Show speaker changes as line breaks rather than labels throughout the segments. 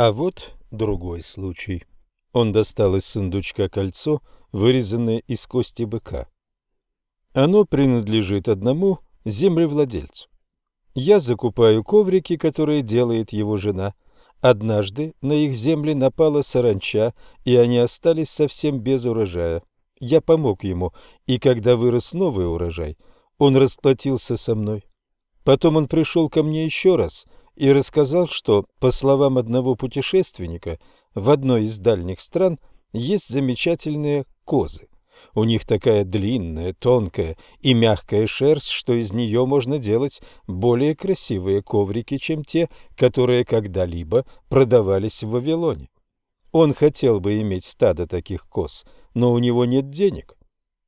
А вот другой случай. Он достал из сундучка кольцо, вырезанное из кости быка. Оно принадлежит одному землевладельцу. Я закупаю коврики, которые делает его жена. Однажды на их земли напала саранча, и они остались совсем без урожая. Я помог ему, и когда вырос новый урожай, он расплатился со мной. Потом он пришел ко мне еще раз и рассказал, что, по словам одного путешественника, в одной из дальних стран есть замечательные козы. У них такая длинная, тонкая и мягкая шерсть, что из нее можно делать более красивые коврики, чем те, которые когда-либо продавались в Вавилоне. Он хотел бы иметь стадо таких коз, но у него нет денег.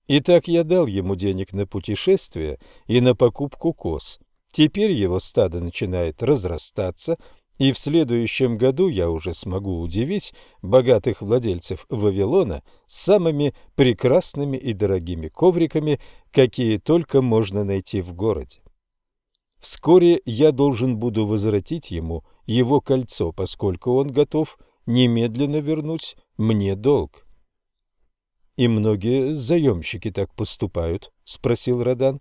Итак, я дал ему денег на путешествие и на покупку коз. Теперь его стадо начинает разрастаться, и в следующем году я уже смогу удивить богатых владельцев Вавилона самыми прекрасными и дорогими ковриками, какие только можно найти в городе. Вскоре я должен буду возвратить ему его кольцо, поскольку он готов немедленно вернуть мне долг. — И многие заемщики так поступают? — спросил Родан.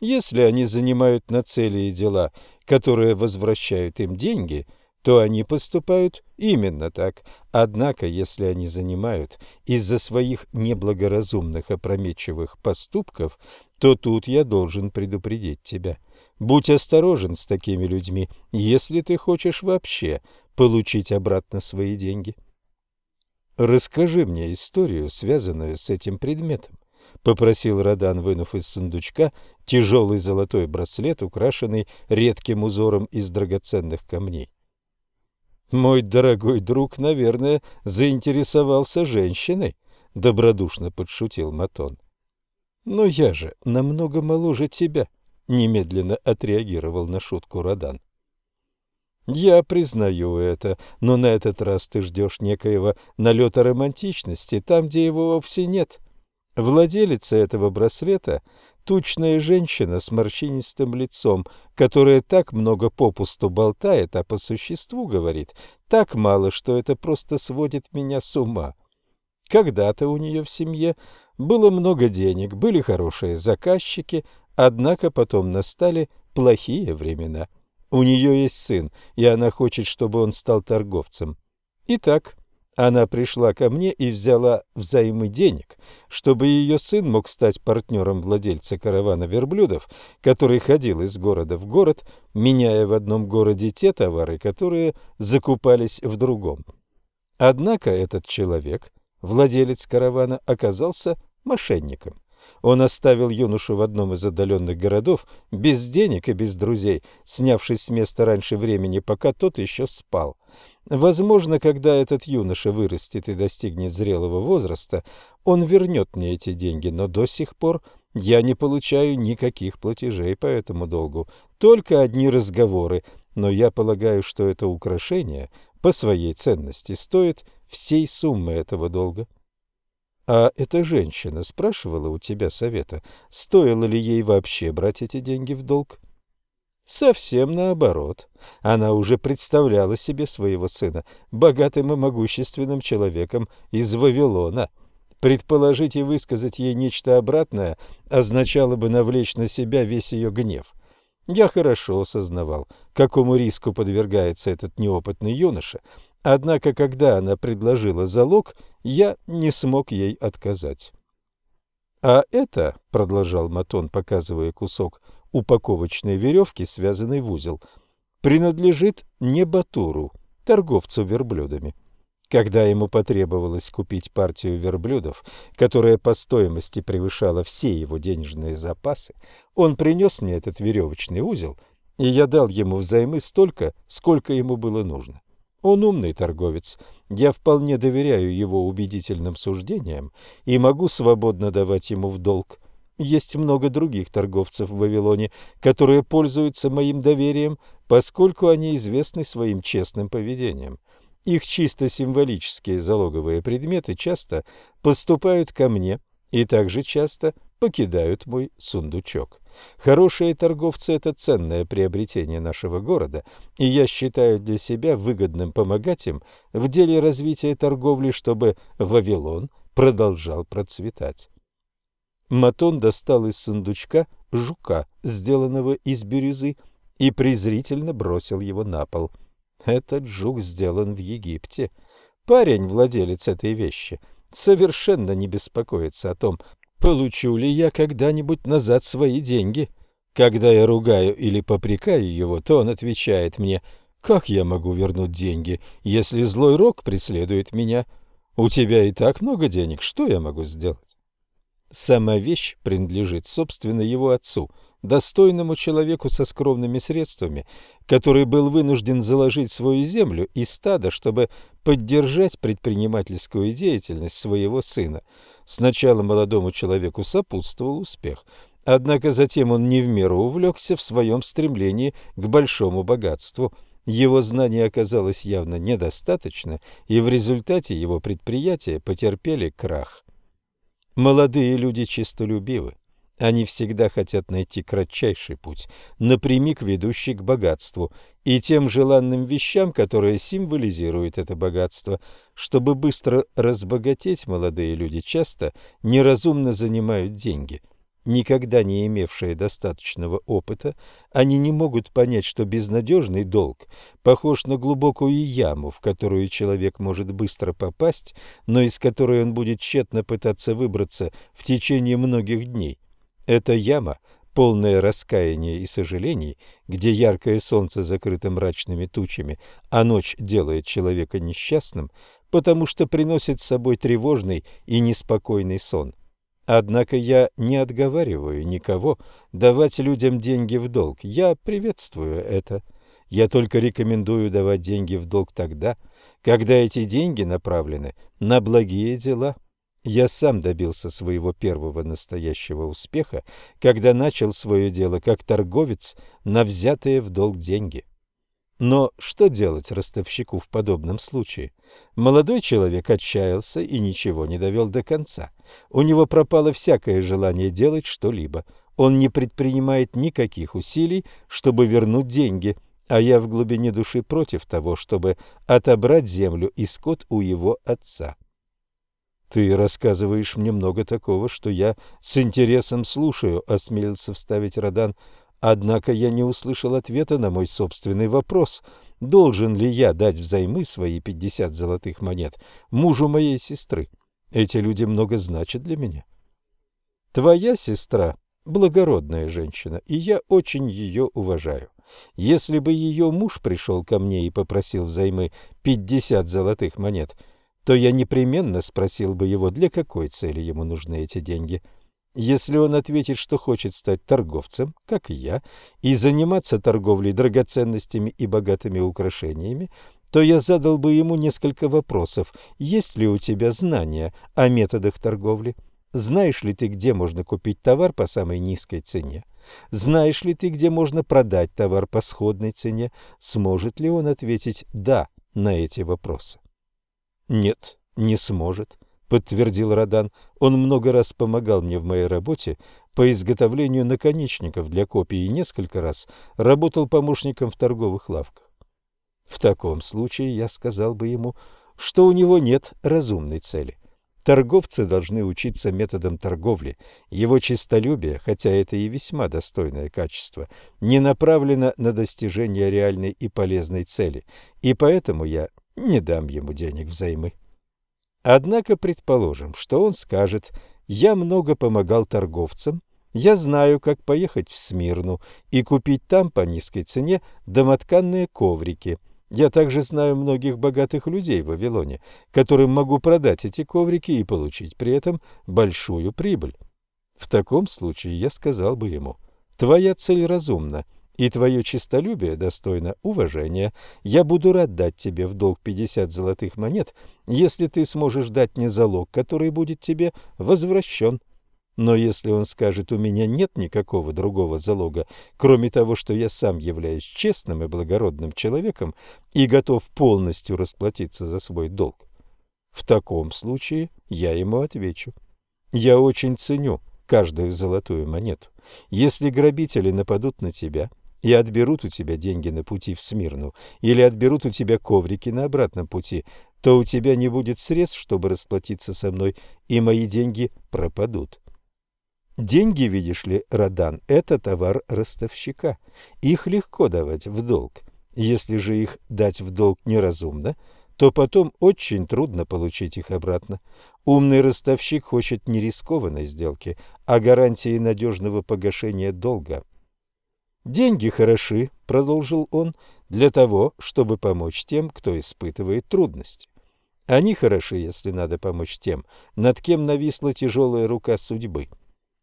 Если они занимают на цели и дела, которые возвращают им деньги, то они поступают именно так. Однако, если они занимают из-за своих неблагоразумных опрометчивых поступков, то тут я должен предупредить тебя. Будь осторожен с такими людьми, если ты хочешь вообще получить обратно свои деньги. Расскажи мне историю, связанную с этим предметом попросил Радан, вынув из сундучка тяжелый золотой браслет, украшенный редким узором из драгоценных камней. Мой дорогой друг, наверное, заинтересовался женщиной, добродушно подшутил Матон. Но я же намного моложе тебя, немедленно отреагировал на шутку Радан. Я признаю это, но на этот раз ты ждешь некоего налета романтичности там, где его вовсе нет. Владелица этого браслета – тучная женщина с морщинистым лицом, которая так много попусту болтает, а по существу говорит так мало, что это просто сводит меня с ума. Когда-то у нее в семье было много денег, были хорошие заказчики, однако потом настали плохие времена. У нее есть сын, и она хочет, чтобы он стал торговцем. Итак, она пришла ко мне и взяла взаймы денег, чтобы ее сын мог стать партнером владельца каравана верблюдов, который ходил из города в город, меняя в одном городе те товары, которые закупались в другом. Однако этот человек, владелец каравана, оказался мошенником. Он оставил юношу в одном из отдаленных городов без денег и без друзей, снявшись с места раньше времени, пока тот еще спал. Возможно, когда этот юноша вырастет и достигнет зрелого возраста, он вернет мне эти деньги, но до сих пор я не получаю никаких платежей по этому долгу, только одни разговоры, но я полагаю, что это украшение по своей ценности стоит всей суммы этого долга. А эта женщина спрашивала у тебя совета, стоило ли ей вообще брать эти деньги в долг? Совсем наоборот. Она уже представляла себе своего сына богатым и могущественным человеком из Вавилона. Предположить и высказать ей нечто обратное означало бы навлечь на себя весь ее гнев. Я хорошо осознавал, какому риску подвергается этот неопытный юноша, однако, когда она предложила залог, я не смог ей отказать. «А это, — продолжал Матон, показывая кусок упаковочной веревки, связанной в узел, принадлежит не Батуру, торговцу верблюдами. Когда ему потребовалось купить партию верблюдов, которая по стоимости превышала все его денежные запасы, он принес мне этот веревочный узел, и я дал ему взаймы столько, сколько ему было нужно. Он умный торговец, я вполне доверяю его убедительным суждениям и могу свободно давать ему в долг есть много других торговцев в Вавилоне, которые пользуются моим доверием, поскольку они известны своим честным поведением. Их чисто символические залоговые предметы часто поступают ко мне и также часто покидают мой сундучок. Хорошие торговцы – это ценное приобретение нашего города, и я считаю для себя выгодным помогать им в деле развития торговли, чтобы Вавилон продолжал процветать. Матон достал из сундучка жука, сделанного из бирюзы, и презрительно бросил его на пол. Этот жук сделан в Египте. Парень, владелец этой вещи, совершенно не беспокоится о том, получу ли я когда-нибудь назад свои деньги. Когда я ругаю или попрекаю его, то он отвечает мне, «Как я могу вернуть деньги, если злой рок преследует меня? У тебя и так много денег, что я могу сделать?» Сама вещь принадлежит, собственно, его отцу, достойному человеку со скромными средствами, который был вынужден заложить свою землю и стадо, чтобы поддержать предпринимательскую деятельность своего сына. Сначала молодому человеку сопутствовал успех, однако затем он не в меру увлекся в своем стремлении к большому богатству. Его знаний оказалось явно недостаточно, и в результате его предприятия потерпели крах. Молодые люди честолюбивы. Они всегда хотят найти кратчайший путь, напрямик ведущий к богатству и тем желанным вещам, которые символизируют это богатство. Чтобы быстро разбогатеть, молодые люди часто неразумно занимают деньги – никогда не имевшие достаточного опыта, они не могут понять, что безнадежный долг похож на глубокую яму, в которую человек может быстро попасть, но из которой он будет тщетно пытаться выбраться в течение многих дней. Эта яма, полная раскаяния и сожалений, где яркое солнце закрыто мрачными тучами, а ночь делает человека несчастным, потому что приносит с собой тревожный и неспокойный сон – Однако я не отговариваю никого давать людям деньги в долг. Я приветствую это. Я только рекомендую давать деньги в долг тогда, когда эти деньги направлены на благие дела. Я сам добился своего первого настоящего успеха, когда начал свое дело как торговец на взятые в долг деньги. Но что делать ростовщику в подобном случае? Молодой человек отчаялся и ничего не довел до конца. У него пропало всякое желание делать что-либо. Он не предпринимает никаких усилий, чтобы вернуть деньги, а я в глубине души против того, чтобы отобрать землю и скот у его отца. «Ты рассказываешь мне много такого, что я с интересом слушаю», — осмелился вставить Родан. Однако я не услышал ответа на мой собственный вопрос. Должен ли я дать взаймы свои пятьдесят золотых монет мужу моей сестры? Эти люди много значат для меня. Твоя сестра – благородная женщина, и я очень ее уважаю. Если бы ее муж пришел ко мне и попросил взаймы пятьдесят золотых монет, то я непременно спросил бы его, для какой цели ему нужны эти деньги – если он ответит, что хочет стать торговцем, как и я, и заниматься торговлей драгоценностями и богатыми украшениями, то я задал бы ему несколько вопросов. Есть ли у тебя знания о методах торговли? Знаешь ли ты, где можно купить товар по самой низкой цене? Знаешь ли ты, где можно продать товар по сходной цене? Сможет ли он ответить «да» на эти вопросы? Нет, не сможет подтвердил Радан. Он много раз помогал мне в моей работе по изготовлению наконечников для копий и несколько раз работал помощником в торговых лавках. В таком случае я сказал бы ему, что у него нет разумной цели. Торговцы должны учиться методам торговли. Его честолюбие, хотя это и весьма достойное качество, не направлено на достижение реальной и полезной цели, и поэтому я не дам ему денег взаймы. Однако предположим, что он скажет «Я много помогал торговцам, я знаю, как поехать в Смирну и купить там по низкой цене домотканные коврики. Я также знаю многих богатых людей в Вавилоне, которым могу продать эти коврики и получить при этом большую прибыль». В таком случае я сказал бы ему «Твоя цель разумна, и твое честолюбие достойно уважения. Я буду рад дать тебе в долг пятьдесят золотых монет, если ты сможешь дать мне залог, который будет тебе возвращен. Но если он скажет, у меня нет никакого другого залога, кроме того, что я сам являюсь честным и благородным человеком и готов полностью расплатиться за свой долг, в таком случае я ему отвечу. Я очень ценю каждую золотую монету. Если грабители нападут на тебя и отберут у тебя деньги на пути в Смирну или отберут у тебя коврики на обратном пути, то у тебя не будет средств, чтобы расплатиться со мной, и мои деньги пропадут. Деньги, видишь ли, Радан, это товар ростовщика. Их легко давать в долг. Если же их дать в долг неразумно, то потом очень трудно получить их обратно. Умный ростовщик хочет не рискованной сделки, а гарантии надежного погашения долга. «Деньги хороши», — продолжил он, — «для того, чтобы помочь тем, кто испытывает трудности. Они хороши, если надо помочь тем, над кем нависла тяжелая рука судьбы.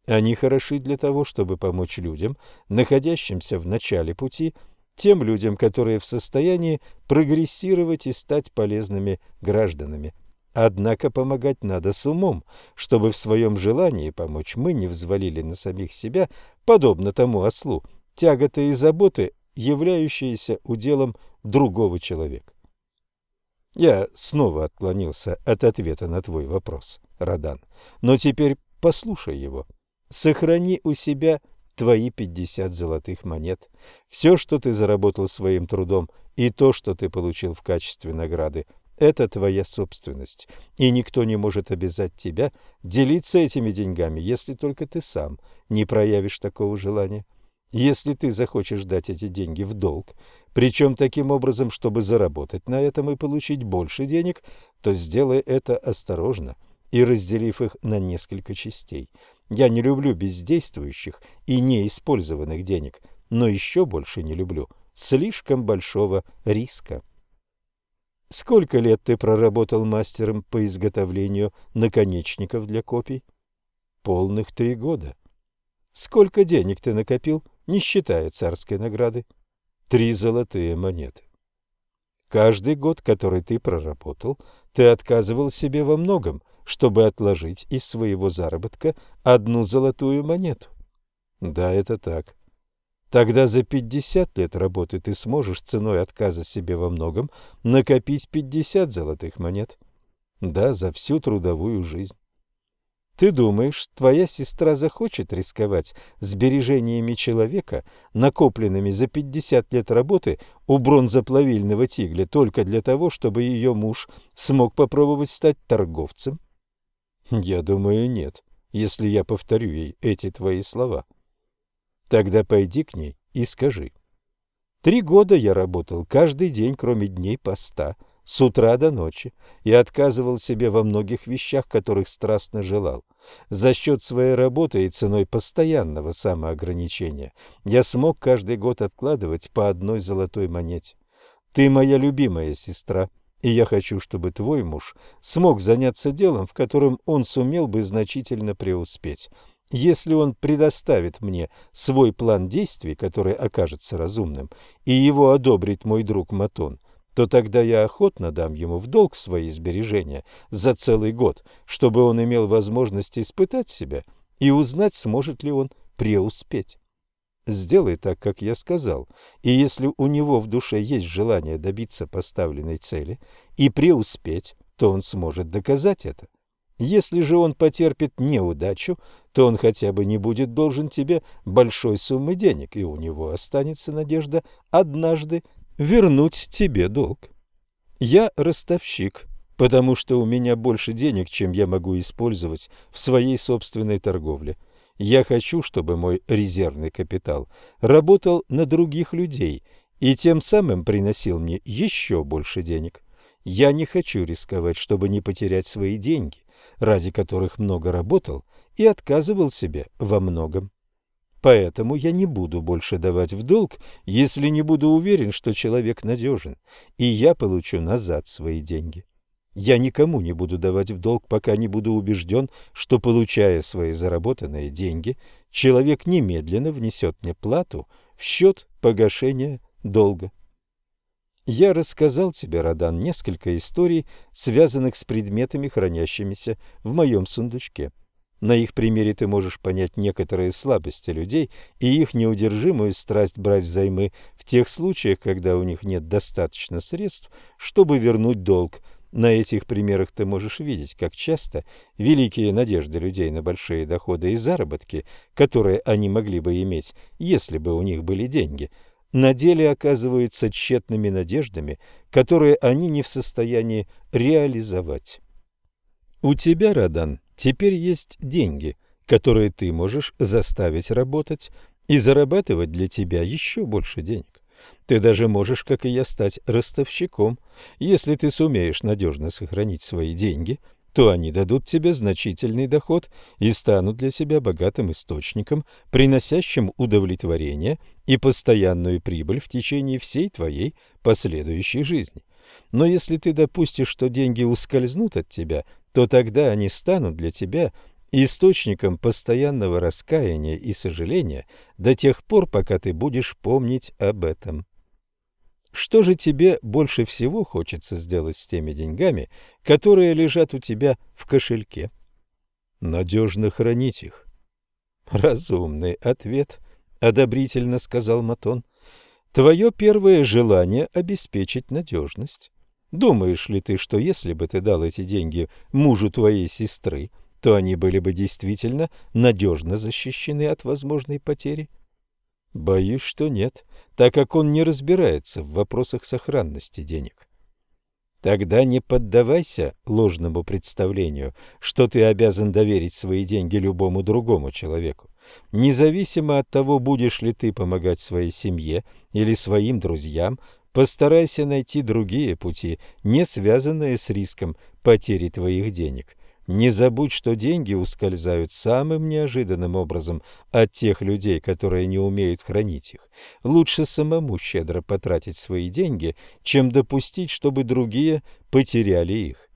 Они хороши для того, чтобы помочь людям, находящимся в начале пути, тем людям, которые в состоянии прогрессировать и стать полезными гражданами. Однако помогать надо с умом, чтобы в своем желании помочь мы не взвалили на самих себя, подобно тому ослу, тяготы и заботы, являющиеся уделом другого человека. Я снова отклонился от ответа на твой вопрос, Радан, но теперь послушай его. Сохрани у себя твои пятьдесят золотых монет. Все, что ты заработал своим трудом, и то, что ты получил в качестве награды, это твоя собственность, и никто не может обязать тебя делиться этими деньгами, если только ты сам не проявишь такого желания. Если ты захочешь дать эти деньги в долг, причем таким образом, чтобы заработать на этом и получить больше денег, то сделай это осторожно и разделив их на несколько частей. Я не люблю бездействующих и неиспользованных денег, но еще больше не люблю слишком большого риска. Сколько лет ты проработал мастером по изготовлению наконечников для копий? Полных три года. Сколько денег ты накопил, не считая царской награды? Три золотые монеты. Каждый год, который ты проработал, ты отказывал себе во многом, чтобы отложить из своего заработка одну золотую монету. Да, это так. Тогда за пятьдесят лет работы ты сможешь ценой отказа себе во многом накопить пятьдесят золотых монет. Да, за всю трудовую жизнь. Ты думаешь, твоя сестра захочет рисковать сбережениями человека, накопленными за 50 лет работы у бронзоплавильного тигля, только для того, чтобы ее муж смог попробовать стать торговцем? Я думаю, нет, если я повторю ей эти твои слова. Тогда пойди к ней и скажи. Три года я работал каждый день, кроме дней поста, — с утра до ночи и отказывал себе во многих вещах, которых страстно желал. За счет своей работы и ценой постоянного самоограничения я смог каждый год откладывать по одной золотой монете. Ты моя любимая сестра, и я хочу, чтобы твой муж смог заняться делом, в котором он сумел бы значительно преуспеть. Если он предоставит мне свой план действий, который окажется разумным, и его одобрит мой друг Матон – то тогда я охотно дам ему в долг свои сбережения за целый год, чтобы он имел возможность испытать себя и узнать, сможет ли он преуспеть. Сделай так, как я сказал, и если у него в душе есть желание добиться поставленной цели и преуспеть, то он сможет доказать это. Если же он потерпит неудачу, то он хотя бы не будет должен тебе большой суммы денег, и у него останется надежда однажды вернуть тебе долг. Я ростовщик, потому что у меня больше денег, чем я могу использовать в своей собственной торговле. Я хочу, чтобы мой резервный капитал работал на других людей и тем самым приносил мне еще больше денег. Я не хочу рисковать, чтобы не потерять свои деньги, ради которых много работал и отказывал себе во многом. Поэтому я не буду больше давать в долг, если не буду уверен, что человек надежен, и я получу назад свои деньги. Я никому не буду давать в долг, пока не буду убежден, что, получая свои заработанные деньги, человек немедленно внесет мне плату в счет погашения долга. Я рассказал тебе, Радан, несколько историй, связанных с предметами, хранящимися в моем сундучке. На их примере ты можешь понять некоторые слабости людей и их неудержимую страсть брать взаймы в тех случаях, когда у них нет достаточно средств, чтобы вернуть долг. На этих примерах ты можешь видеть, как часто великие надежды людей на большие доходы и заработки, которые они могли бы иметь, если бы у них были деньги, на деле оказываются тщетными надеждами, которые они не в состоянии реализовать. У тебя, Радан, теперь есть деньги, которые ты можешь заставить работать и зарабатывать для тебя еще больше денег. Ты даже можешь, как и я, стать ростовщиком. Если ты сумеешь надежно сохранить свои деньги, то они дадут тебе значительный доход и станут для тебя богатым источником, приносящим удовлетворение и постоянную прибыль в течение всей твоей последующей жизни. Но если ты допустишь, что деньги ускользнут от тебя, то тогда они станут для тебя источником постоянного раскаяния и сожаления до тех пор, пока ты будешь помнить об этом. Что же тебе больше всего хочется сделать с теми деньгами, которые лежат у тебя в кошельке? Надежно хранить их. Разумный ответ, одобрительно сказал Матон. Твое первое желание обеспечить надежность. Думаешь ли ты, что если бы ты дал эти деньги мужу твоей сестры, то они были бы действительно надежно защищены от возможной потери? Боюсь, что нет, так как он не разбирается в вопросах сохранности денег. Тогда не поддавайся ложному представлению, что ты обязан доверить свои деньги любому другому человеку. Независимо от того, будешь ли ты помогать своей семье или своим друзьям, постарайся найти другие пути, не связанные с риском потери твоих денег. Не забудь, что деньги ускользают самым неожиданным образом от тех людей, которые не умеют хранить их. Лучше самому щедро потратить свои деньги, чем допустить, чтобы другие потеряли их.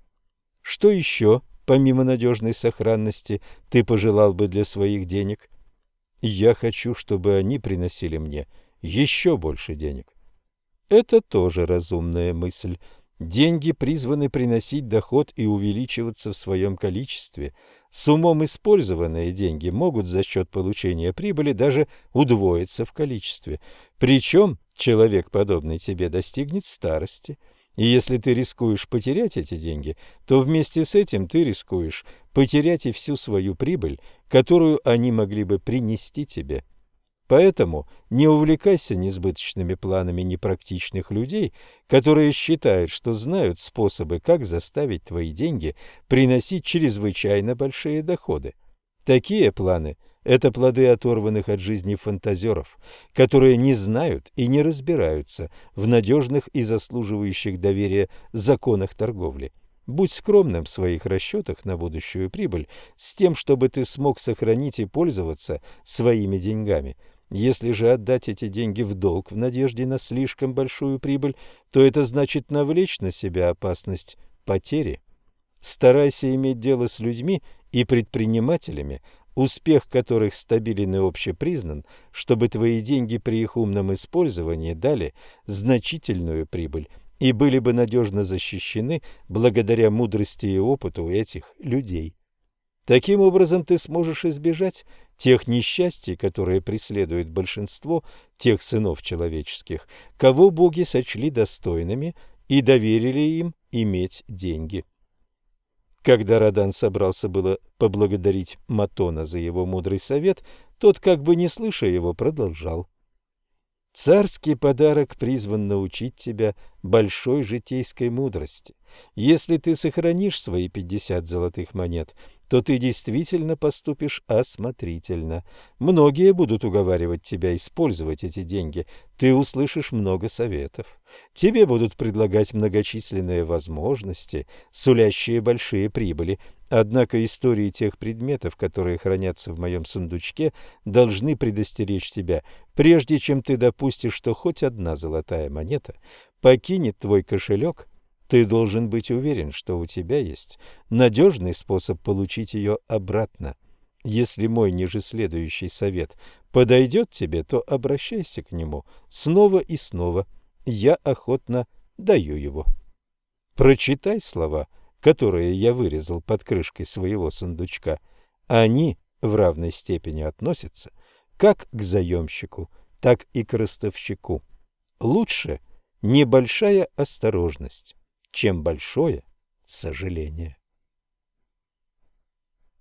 Что еще, помимо надежной сохранности, ты пожелал бы для своих денег? Я хочу, чтобы они приносили мне еще больше денег. Это тоже разумная мысль. Деньги призваны приносить доход и увеличиваться в своем количестве. С умом использованные деньги могут за счет получения прибыли даже удвоиться в количестве. Причем человек, подобный тебе, достигнет старости. И если ты рискуешь потерять эти деньги, то вместе с этим ты рискуешь потерять и всю свою прибыль, которую они могли бы принести тебе. Поэтому не увлекайся несбыточными планами непрактичных людей, которые считают, что знают способы, как заставить твои деньги приносить чрезвычайно большие доходы. Такие планы – это плоды оторванных от жизни фантазеров, которые не знают и не разбираются в надежных и заслуживающих доверия законах торговли. Будь скромным в своих расчетах на будущую прибыль с тем, чтобы ты смог сохранить и пользоваться своими деньгами – если же отдать эти деньги в долг в надежде на слишком большую прибыль, то это значит навлечь на себя опасность потери. Старайся иметь дело с людьми и предпринимателями, успех которых стабилен и общепризнан, чтобы твои деньги при их умном использовании дали значительную прибыль и были бы надежно защищены благодаря мудрости и опыту этих людей. Таким образом ты сможешь избежать тех несчастий, которые преследуют большинство тех сынов человеческих, кого боги сочли достойными и доверили им иметь деньги. Когда Радан собрался было поблагодарить Матона за его мудрый совет, тот, как бы не слыша его, продолжал. Царский подарок призван научить тебя большой житейской мудрости. Если ты сохранишь свои пятьдесят золотых монет то ты действительно поступишь осмотрительно. Многие будут уговаривать тебя использовать эти деньги. Ты услышишь много советов. Тебе будут предлагать многочисленные возможности, сулящие большие прибыли. Однако истории тех предметов, которые хранятся в моем сундучке, должны предостеречь тебя, прежде чем ты допустишь, что хоть одна золотая монета покинет твой кошелек – ты должен быть уверен, что у тебя есть надежный способ получить ее обратно. Если мой ниже следующий совет подойдет тебе, то обращайся к нему снова и снова. Я охотно даю его. Прочитай слова, которые я вырезал под крышкой своего сундучка. Они в равной степени относятся как к заемщику, так и к ростовщику. Лучше небольшая осторожность чем большое сожаления.